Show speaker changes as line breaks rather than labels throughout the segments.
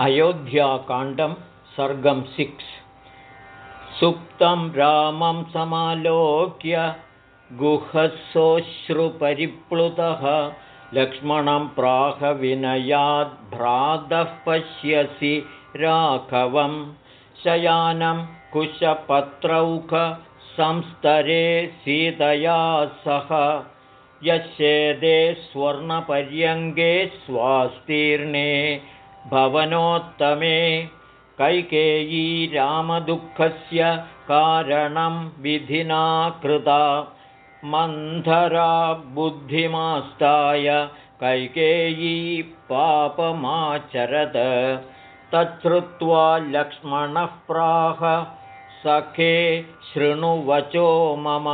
अयोध्याकाण्डं सर्गं six. सुप्तं रामं समालोक्य गुहसोऽश्रुपरिप्लुतः लक्ष्मणं प्राहविनयाद्भ्रातः पश्यसि राघवं। शयानं कुशपत्रौख संस्तरे सीतया सह। यस्येदे स्वर्णपर्यङ्गे स्वास्तीर्णे भवनोत्तमे कैकेयी रामदुःखस्य कारणं विधिना कृता मन्थरा बुद्धिमास्ताय कैकेयी पापमाचरत। तच्छ्रुत्वा लक्ष्मणः प्राह सखे शृणुवचो मम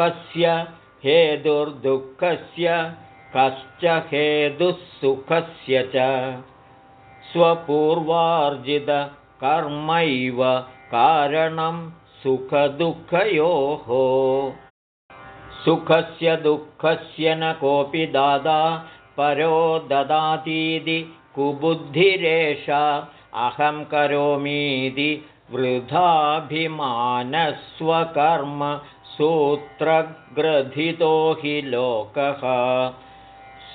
कस्य हेतुर्दुःखस्य कश्च हेतुःसुखस्य च स्वपूर्वार्जितकर्मैव कारणं सुखदुःखयोः। सुखस्य दुःखस्य न कोऽपि दादा परो ददातीति कुबुद्धिरेषा अहं करोमीति वृथाभिमानस्वकर्म सूत्रग्रथितो हि लोकः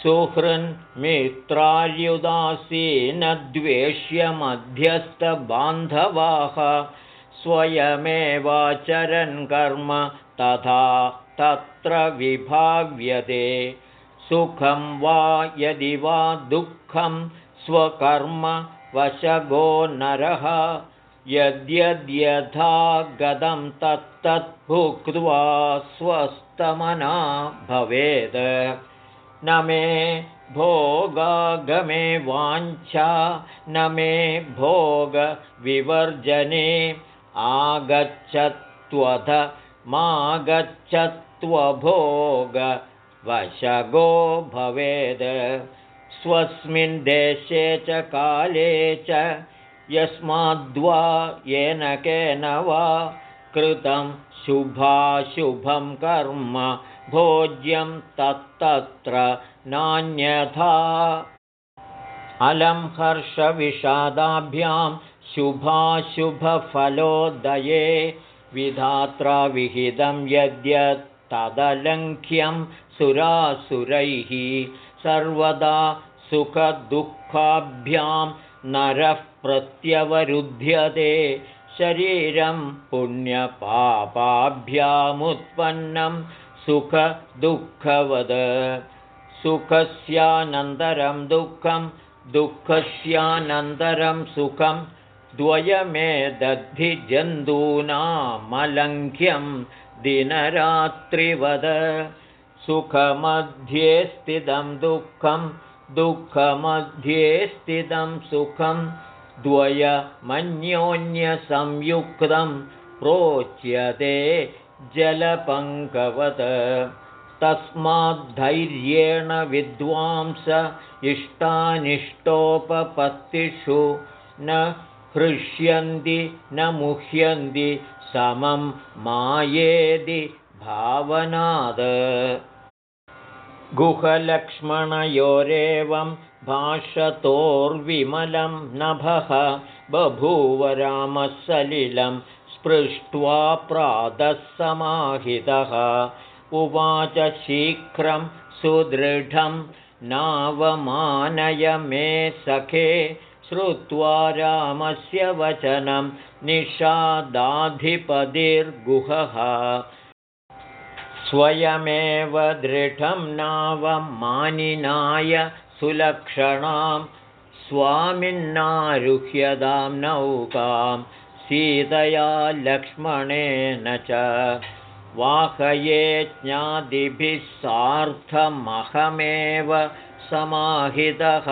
सुहृन्मित्रार्युदासीनद्वेष्यमध्यस्थबान्धवाः स्वयमेवाचरन् कर्म तथा तत्र विभाव्यते। सुखं वा यदि वा दुःखं स्वकर्म वशगो नरः। यद्यद्यथा गतं तत्तत् भुक्त्वा स्वस्थमना भवेत् न मे भोगागमे वाञ्छा न मे भोगविवर्जने आगच्छत्वथ मागच्छत्वभोगवशगो भवेद्। स्वस्मिन् देशे च काले च यस्माद्वा येन केन वा कृतं शुभाशुभं कर्म भोज्यं तत्तत्र नान्यथा। अलं हर्षविषादाभ्यां शुभाशुभफलोदये विधात्राविहितं यद्यत्तदलङ्घ्यं सुरासुरैः सर्वदा सुखदुःखाभ्यां नरः प्रत्यवरुध्यते। शरीरं पुण्यपापाभ्यामुत्पन्नं सुखदुःखवद सुखस्यानन्तरं दुःखं दुःखस्यानन्तरं सुखं द्वयमेदद्धिजन्तूनामलङ्घ्यं दिनरात्रिवद। सुखमध्ये स्थितं दुःखं दुःखमध्ये स्थितं सुखं द्वयमन्योन्यसंयुक्तं प्रोच्यते जलपङ्कवत्। तस्माद्धैर्येण विद्वांस इष्टानिष्टोपपत्तिषु न हृष्यन्ति न मुह्यन्ति समं मायेदि भावनाद। गुहलक्ष्मणयोरेवं भाषतोर्विमलं नभः बभूव रामः सलिलं स्पृष्ट्वा प्रातः समाहितः। उवाच शीघ्रं सुदृढं नावमानय मे सखे। श्रुत्वा रामस्य वचनं निषादाधिपतिर्गुहः। स्वयमेव दृढं नावमानिनाय सुलक्षणां स्वामिन्नारुह्यदां नौकां सीतया लक्ष्मणेन च वाहये ज्ञादिभिः सार्धमहमेव समाहितः।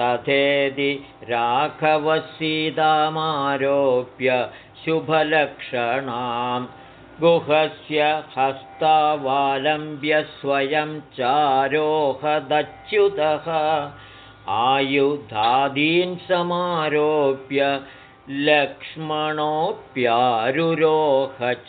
तथेति राघवसीतामारोप्य शुभलक्षणां गुहस्य हस्तावालम्ब्य स्वयं चारोहदच्युतः। आयुधादीन् समारोप्य लक्ष्मणोऽप्यारुरोह च।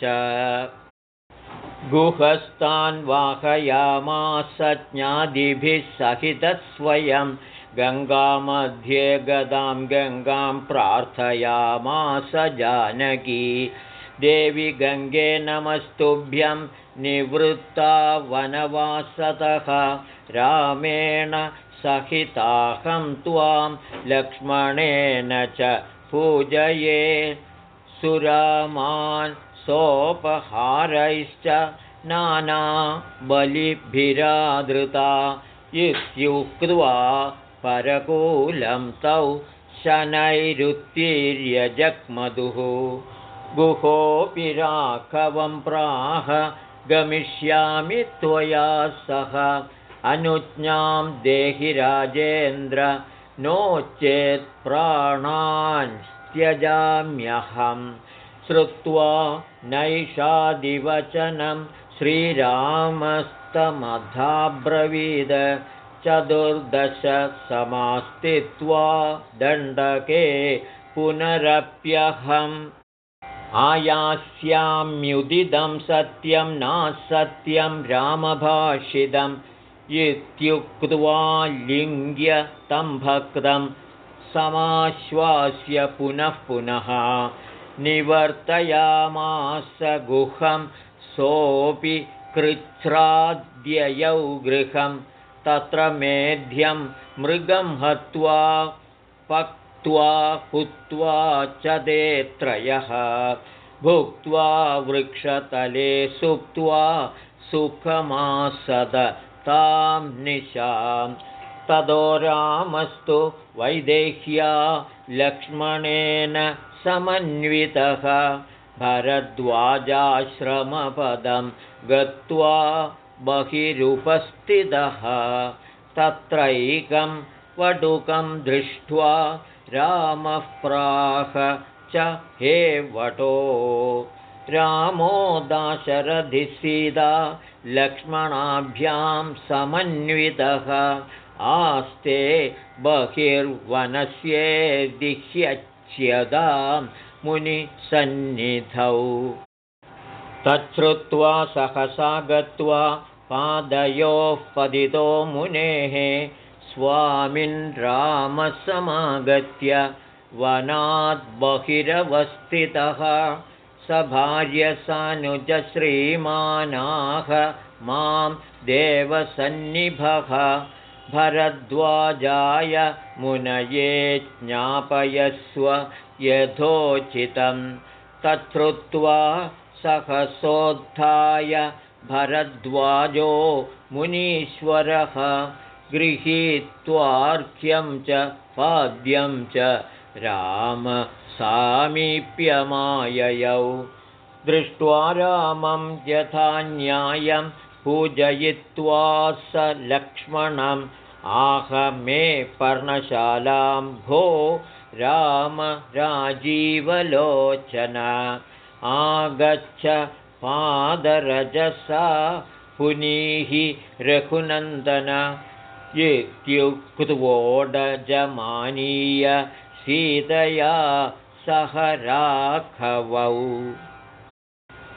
गुहस्तान् वाहयामास ज्ञादिभिः सहितः स्वयं गङ्गामध्ये गदां गङ्गां प्रार्थयामास जानकी। देवि गङ्गे नमस्तुभ्यं निवृत्ता वनवासतः। रामेण सहिताहं त्वां लक्ष्मणेन च पूजये सुरामान् सोपहारैश्च नानाबलिभिरादृता इत्युक्त्वा परकूलं तौ शनैरुत्तीर्यजग्मधुः। गुहोऽपि राघवं प्राह गमिष्यामि त्वया सह। अनुज्ञां देहि राजेन्द्र नो चेत् प्राणान् त्यजाम्यहम् श्रुत्वा नैषादिवचनं श्रीरामस्तमधाब्रवीद। चतुर्दश समास्तित्वा दण्डके पुनरप्यहम्। आयास्याम्युदिदं सत्यं नासत्यं रामभाषितम् इत्युक्त्वा लिङ्ग्य तं भक्तं समाश्वास्य पुनः पुनः निवर्तयामास गुहं सोऽपि कृच्छ्राद्ययौ गृहं तत्र मेध्यं मृगं हत्वा पक्त्वा हुत्वा च ते त्रयः भुक्त्वा वृक्षतले सुप्त्वा सुखमासद तां निशां। ततो रामस्तु वैदेह्या लक्ष्मणेन समन्वितः। भरद्वाजाश्रमपदं गत्वा बहिरुपस्थितः। तत्रैकं वटुकं दृष्ट्वा रामः प्राह च हे वटो रामो दाशरथिसीता लक्ष्मणाभ्यां समन्वितः। आस्ते बहिर्वनस्येदिह्यच्यदां मुनिसन्निधौ। तच्छ्रुत्वा सहसा गत्वा पादयोः पतितो मुनेः स्वामिन् रामसमागत्य वनाद्बहिरवस्थितः स भार्यसानुजश्रीमानाः मां देवसन्निभः भरद्वाजाय मुनये ज्ञापयस्व यथोचितं। तच्छ्रुत्वा सहसोत्थाय भरद्वाजो मुनीश्वरः गृहीत्वार्घ्यं च पाद्यं च रामसामीप्यमाययौ दृष्ट्वा रामं यथा न्यायं पूजयित्वा स लक्ष्मणम्। आह मे पर्णशालां भो राम राजीवलोचन। आगच्छ पादरजसा पुनीः रघुनन्दन। इत्युक्त्वोडजमानीय सीतया सह राघवौ।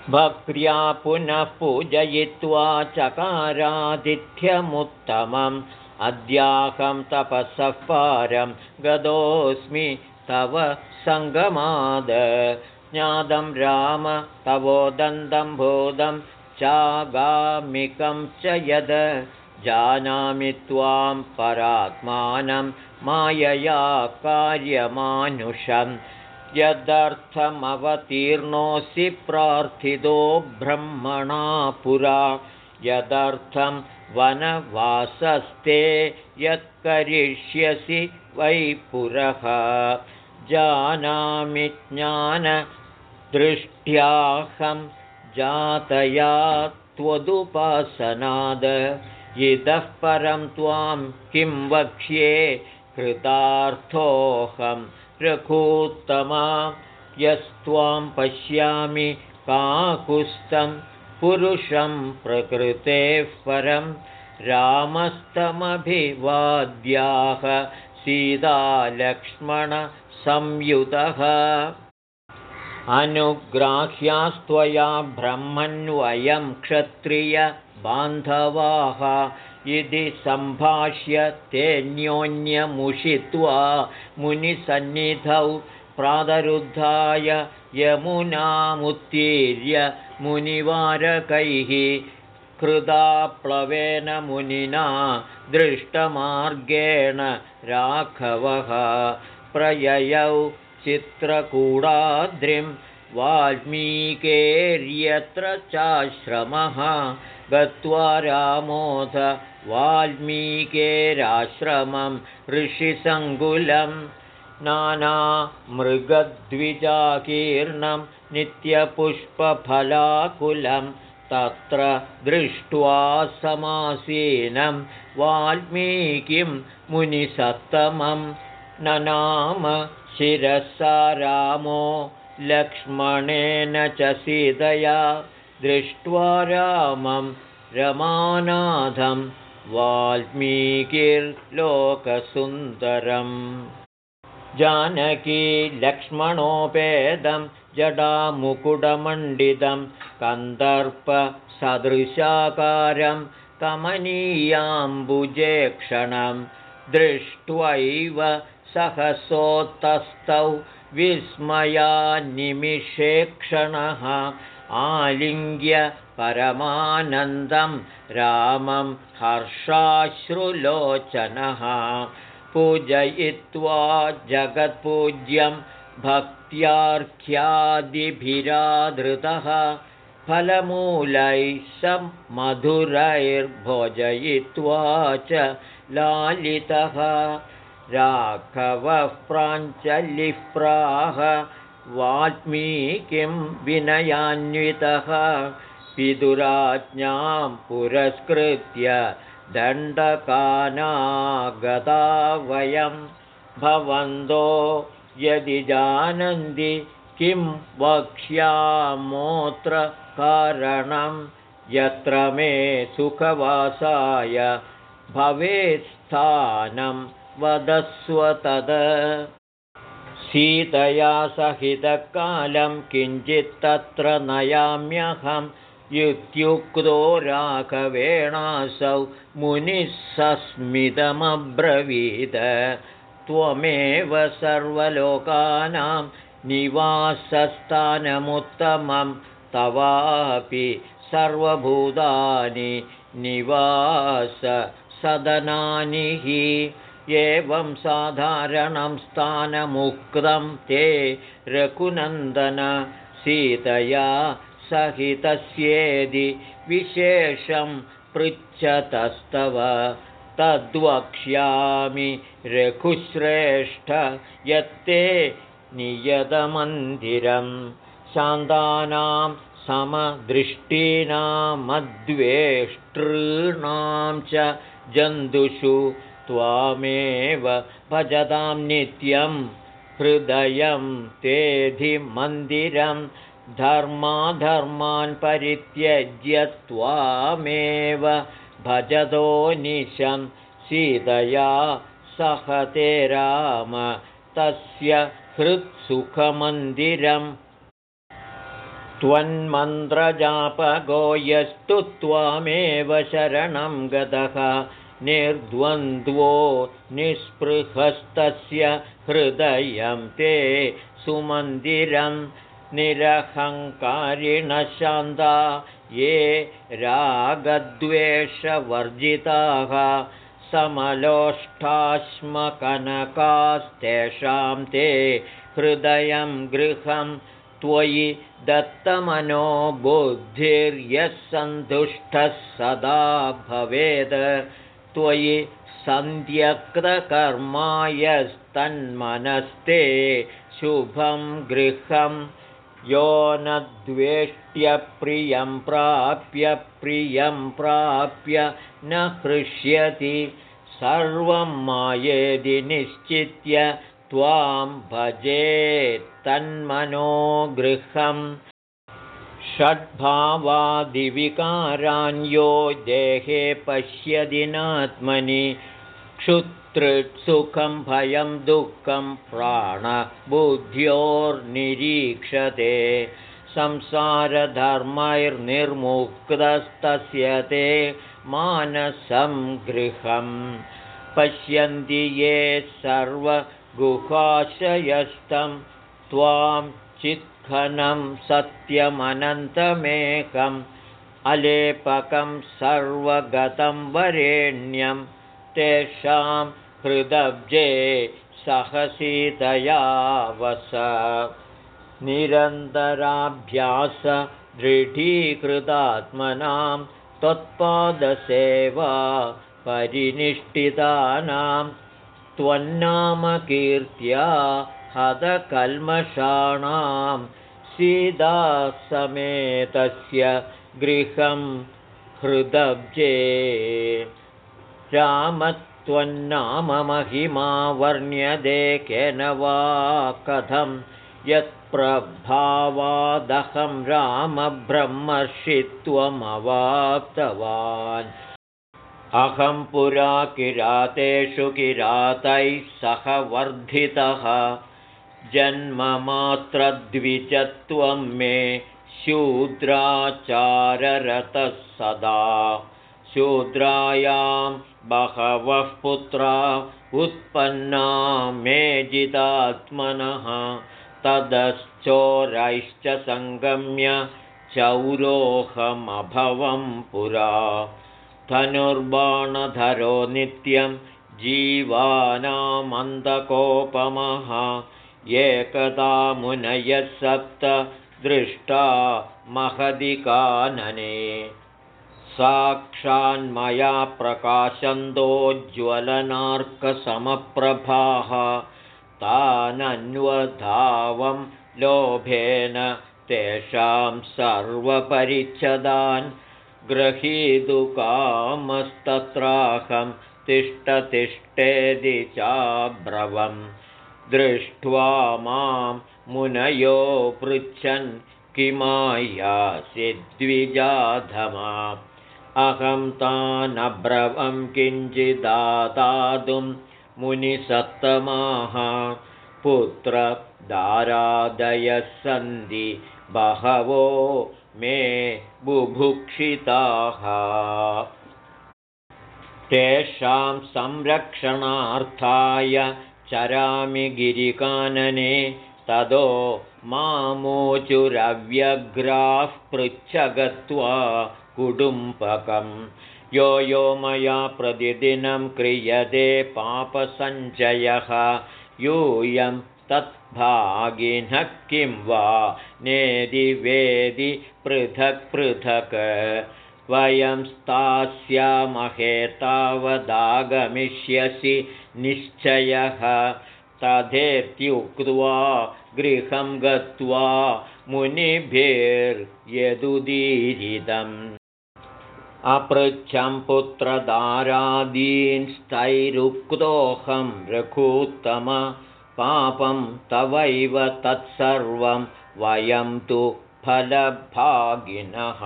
भक्र्या पुनः पूजयित्वा चकारातिथ्यमुत्तमम् अद्याहं तपसः पारं गतोऽस्मि तव सङ्गमाद। ज्ञातं राम तवोदन्तं बोधं चागामिकं च यद। जानामि त्वां परात्मानं मायया कार्यमानुषं यदर्थमवतीर्णोऽसि प्रार्थितो ब्रह्मणा पुरा। यदर्थं वनवासस्ते यत्करिष्यसि वै पुरः। जानामि ज्ञानदृष्ट्याहं जातया त्वदुपासनाद। इतः परं त्वां किं वक्ष्ये कृतार्थोऽहं रघूत्तमा यस्त्वां पश्यामि काकुस्तं पुरुषं प्रकृतेः परं रामस्तमभिवाद्याः सीतालक्ष्मणसंयुतः। अनुग्राह्यास्त्वया ब्रह्मन्वयं क्षत्रियबान्धवाः इति सम्भाष्य तेऽन्योन्यमुषित्वा मुनिसन्निधौ प्रातरुद्धाय यमुनामुत्तीर्य मुनिवारकैः कृदाप्लवेन मुनिना दृष्टमार्गेण राघवः प्रययौ चित्रकूडाद्रिं वाल्मीकेर्यत्र चाश्रमः गत्वा रामोध वाल्मीकेराश्रमं ऋषिसङ्कुलं नानामृगद्विजाकीर्णं नित्यपुष्पफलाकुलं तत्र दृष्ट्वा समासीनं वाल्मीकिं मुनिसत्तमं ननाम शिरसा रामो लक्ष्मणेन च सीतया दृष्ट्वा रामं रमानाथं वाल्मीकिर्लोकसुन्दरम्। जानकी लक्ष्मणोपेदं जडामुकुटमण्डितं कन्दर्पसदृशाकारं कमनीयाम्बुजेक्षणं दृष्ट्वैव सहसोत्तस्थौ विस्मयानिमिषेक्षणः आलिङ्ग्य परमानन्दं रामं हर्षाश्रुलोचनः पूजयित्वा जगत्पूज्यं भक्त्यार्घ्यादिभिराधृतः फलमूलैः स मधुरैर्भोजयित्वा च लालितः राघवः प्राञ्चलिः प्राह वाल्मीकिं विनयान्वितः पितुराज्ञां पुरस्कृत्य दण्डकानागता वयं भवन्तो यदि जानन्ति किं वक्ष्यामोऽत्र कारणं यत्र मे सुखवासाय भवेत्स्थानं वदस्व तद सीतया सहितकालं किञ्चित्तत्र नयाम्यहम् इत्युक्तो राघवेणासौ मुनिः सस्मितमब्रवीद त्वमेव सर्वलोकानां निवासस्थानमुत्तमं तवापि सर्वभूतानि निवाससदनानि हि एवं साधारणं स्थानमुक्तं ते रघुनन्दन सीतया सहितस्येदि विशेषं पृच्छतस्तव। तद्वक्ष्यामि रघुश्रेष्ठ यत्ते नियतमन्दिरं। शान्तानां समदृष्टीनामद्वेष्टॄणां च जन्तुषु त्वामेव भजतां नित्यं हृदयं तेधिमन्दिरम् धर्माधर्मान् परित्यज्य त्वामेव भजतो निशं सीतया सहते राम तस्य हृत्सुखमन्दिरम् त्वन्मन्त्रजापगो यस्तु त्वामेव शरणं गतः निर्द्वन्द्वो निःस्पृहस्तस्य हृदयं ते सुमन्दिरम् निरहङ्कारिणशान्ता ये रागद्वेषवर्जिताः समलोष्ठाश्मकनकास्तेषां ते हृदयं गृहं त्वयि दत्तमनो बुद्धिर्यः सन्तुष्टः सदा भवेद् त्वयि सन्त्यक्तकर्मायस्तन्मनस्ते शुभं गृहम् यो न द्वेष्ट्यप्रियं प्राप्य प्रियं प्राप्य न हृष्यति सर्वं मायेदि निश्चित्य त्वां भजेत्तन्मनो गृहम् षड्भावादिविकारान्यो देहे पश्यदिनात्मनि क्षुत् तृत्सुखं भयं दुःखं प्राणबुद्ध्योर्निरीक्षते। संसारधर्मैर्निर्मुक्तस्तस्य ते मानसं गृहं। पश्यन्ति ये सर्वगुहाशयस्तं त्वां चित्खनं सत्यमनन्तमेकम् अलेपकं सर्वगतं वरेण्यं तेषां हृदब्जे सहसीतया वस निरन्तराभ्यासदृढीकृतात्मनां त्वत्पादसेवा परिनिष्ठितानां त्वन्नामकीर्त्या हतकल्मषाणां सीदासमेतस्य गृहं हृदब्जे। रामत्वन्नाममहिमा वर्ण्यदे केन वा कथं यत्प्रभावादहं रामब्रह्मर्षित्वमवाप्तवान्। अहं पुरा किरातेषु किरातैः सह वर्धितः जन्ममात्रद्विचत्वं मे शूद्राचाररतः सदा। शूद्रायां बहवः पुत्रा उत्पन्ना मेजितात्मनः। तदश्चोरैश्च सङ्गम्य चौरोहमभवं पुरा। धनुर्बाणधरो नित्यं जीवानामन्दकोपमः एकदा मुनयः सप्त दृष्टा महदिकानने। साक्षान्मया प्रकाशन्तोज्ज्वलनार्कसमप्रभाः तानन्वधावं लोभेन तेषां सर्वपरिच्छदान् ग्रहीतुकामस्तत्राहं तिष्ठतिष्ठेदि चाब्रवं दृष्ट्वा मां मुनयो पृच्छन् किमायासि द्विजाधमा। अहं तानब्रवं किञ्चिदातातुं मुनिसत्तमाः पुत्रदारादयः सन्ति बहवो मे बुभुक्षिताः। तेषां संरक्षणार्थाय चरामि गिरिकानने तदो मामोचुरव्यग्राः पृच्छगत्वा कुटुम्बकं यो यो मया प्रतिदिनं क्रियते पापसञ्चयः। यूयं तद्भागिनः किं वा? नेदि वेदि पृथक् पृथक् वयं स्थास्यामहे तावदागमिष्यसि निश्चयः। तथेत्युक्त्वा गृहं गत्वा मुनिभिर्यदुदीरितम्। अपृच्छं पुत्रदारादींस्तैरुक्तोऽहं रघूत्तम पापं तवैव तत्सर्वं वयं तु फलभागिनः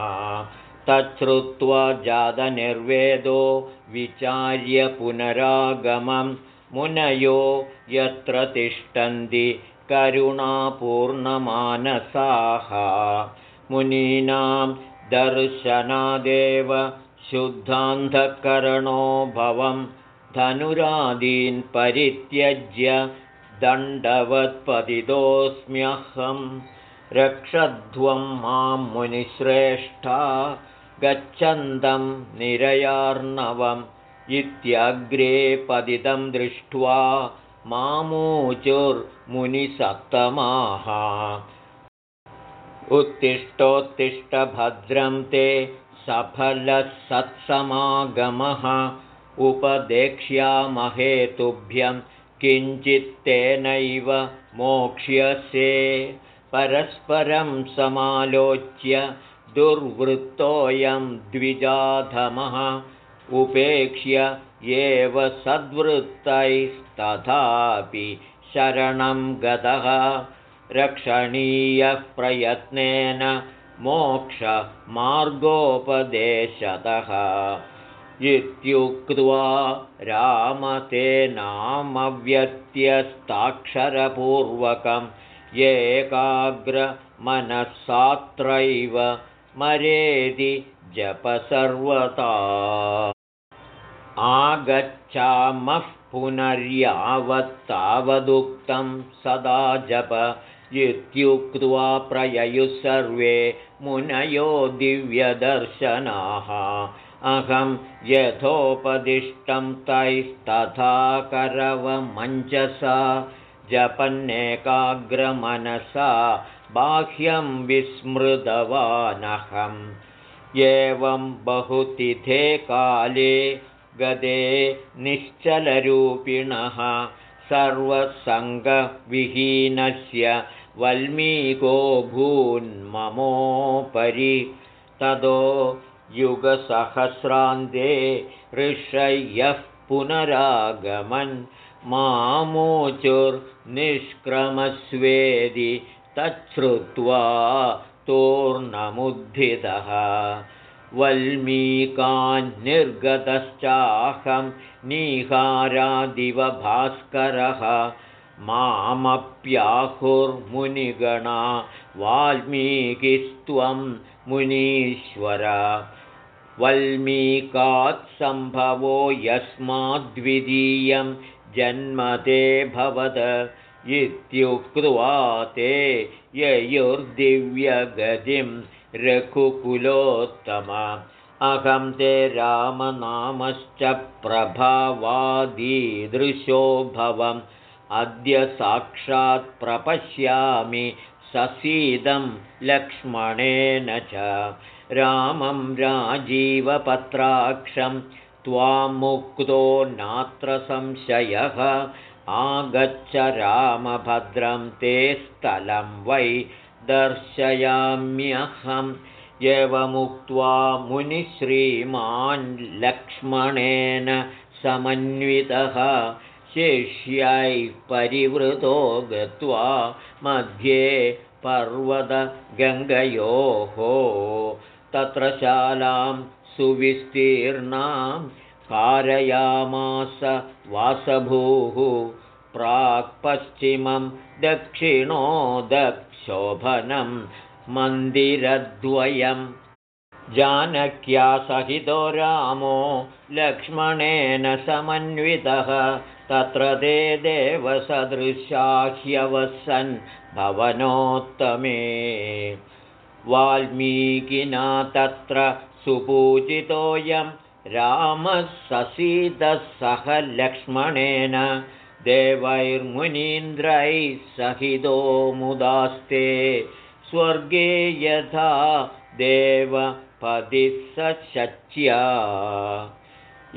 तच्छ्रुत्वा जातनिर्वेदो विचार्य पुनरागमं। मुनयो यत्र तिष्ठन्ति करुणापूर्णमानसाः। मुनीनां दर्शनादेव शुद्धान्धकरणो भवं धनुरादीन् परित्यज्य दण्डवत्पतितोऽस्म्यहं। रक्षध्वं मां मुनिश्रेष्ठा गच्छन्तं निरयार्णवम् इत्यग्रे पतितं दृष्ट्वा मामूचुर्मुनिसत्तमाः। उत्तिष्ठोत्तिष्ठभद्रं ते सफलः सत्समागमः उपदेक्ष्यामहे तुभ्यं किञ्चित्तेनैव मोक्ष्यसे। परस्परं समालोच्य दुर्वृत्तोऽयं द्विजाधमः उपेक्ष्य एव सद्वृत्तैस्तथापि शरणं गतः। रक्षणीयः प्रयत्नेन मोक्षमार्गोपदेशतः। इत्युक्त्वा रामतेनामव्यत्यस्ताक्षरपूर्वकम् एकाग्रमनःसात्रैव मरेदि जपसर्वता आगच्छामः पुनर्यावत्तावदुक्तं सदा जप। इत्युक्त्वा प्रययुः सर्वे मुनयो दिव्यदर्शनाः। अहं यथोपदिष्टं तैस्तथा करवमञ्चसा जपन्नेकाग्रमनसा बाह्यं विस्मृतवानहम् एवं बहुतिथे काले गदे निश्चलरूपिणः सर्वसङ्गविहीनस्य वल्मीको भून्ममोपरि ततो युगसहस्रान्ते ऋषय्यः पुनरागमन्। मामोचुर्निष्क्रमस्वेदि तच्छ्रुत्वा तोर्णमुद्धितः। वल्मीकान्निर्गतश्चाहं भास्करः मामप्याहुर्मुनिगणा वाल्मीकिस्त्वं मुनीश्वर। वल्मीकात्सम्भवो यस्माद्वितीयं जन्मते भवद इत्युक्त्वा ते ययुर्दिव्यगतिं रघुकुलोत्तम। अहं ते रामनामश्च प्रभावादीदृशो भवम्। अद्य साक्षात् प्रपश्यामि ससीदं लक्ष्मणेन च। रामं राजीवपत्राक्षं त्वामुक्तो नात्र संशयः आगच्छ रामभद्रं ते स्थलं वै दर्शयाम्यहम्। एवमुक्त्वा मुनिश्रीमान् लक्ष्मणेन समन्वितः शिष्यैः परिवृतो गत्वा मध्ये पर्वतगङ्गयोः। तत्र शालां सुविस्तीर्णां कारयामास वासभूः। प्राक्पश्चिमं दक्षिणोदक्षोभनं मन्दिरद्वयं। जानक्या सहितो रामो लक्ष्मणेन समन्वितः। तत्र ते देवसदृशाह्यवसन् भवनोत्तमे। वाल्मीकिना तत्र सुपूजितोऽयं रामः ससीतः सह लक्ष्मणेन देवैर्मुनीन्द्रैः सहितो मुदास्ते। स्वर्गे यथा देवपदिः स शच्या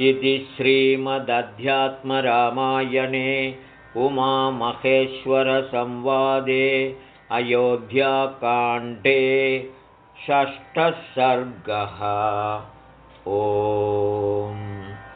इति श्रीमदध्यात्मरामायणे उमामहेश्वरसंवादे अयोध्याकाण्डे षष्ठः सर्गः ओम्